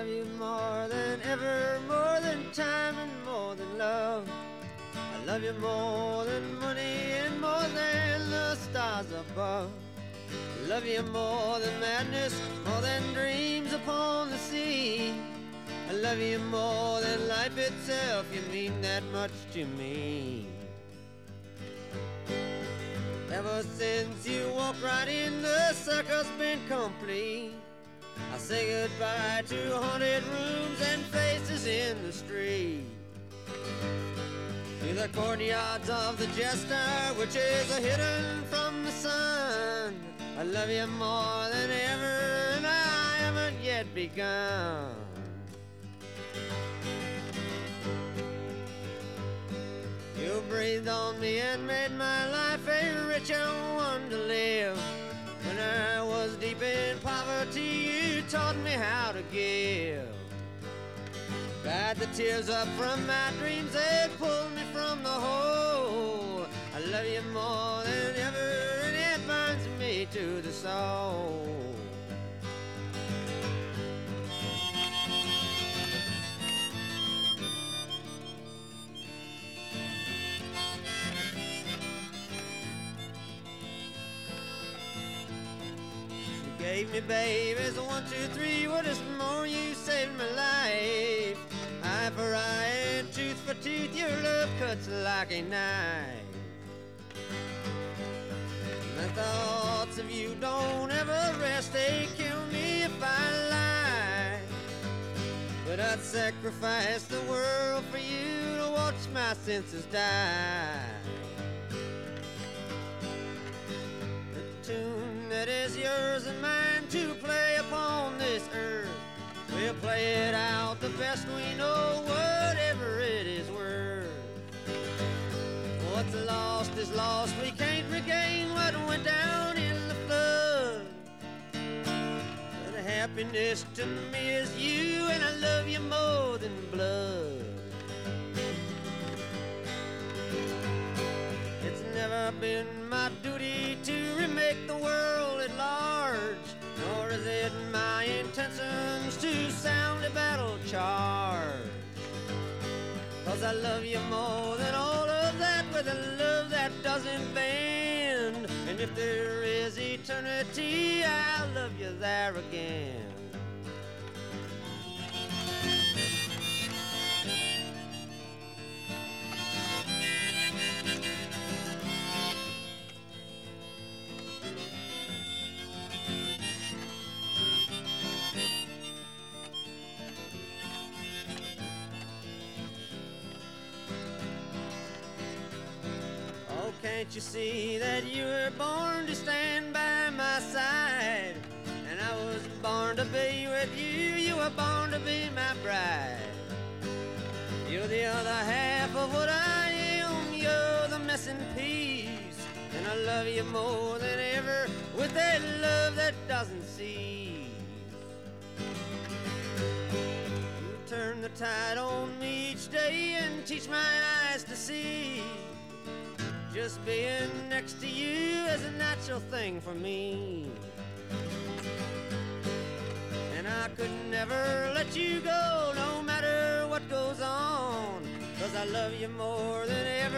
love you more than ever, more than time and more than love. I love you more than money and more than the stars above. I love you more than madness, more than dreams upon the sea. I love you more than life itself, you mean that much to me. Ever since you walked right in, the circle's been complete. Say goodbye to haunted rooms and faces in the street. To the courtyards of the jester, which is a hidden from the sun. I love you more than ever, and I haven't yet begun. You breathed on me and made my life a richer one to live. When I was deep in poverty, taught me how to give. Dried the tears up from my dreams, they pulled me from the hole. I love you more than ever, and it burns me to the soul. Gave me babe, it's a one, two, three. What is more, you saved my life. Eye for eye tooth for tooth, your love cuts like a knife. My thoughts of you don't ever rest, they kill me if I lie. But I'd sacrifice the world for you to watch my senses die. The tune that is yours and mine play it out the best we know, whatever it is worth. What's lost is lost, we can't regain what went down in the flood. But happiness to me is you, and I love you more than blood. It's never been my duty to remake the world at large, is it my intentions to sound a battle charge. Cause I love you more than all of that with a love that doesn't bend. And if there is eternity, I'll love you there again. Can't you see that you were born to stand by my side? And I was born to be with you, you were born to be my bride. You're the other half of what I am, you're the missing piece. And I love you more than ever with that love that doesn't cease. You turn the tide on me each day and teach my eyes to see. Just being next to you is a natural thing for me. And I could never let you go, no matter what goes on. Cause I love you more than ever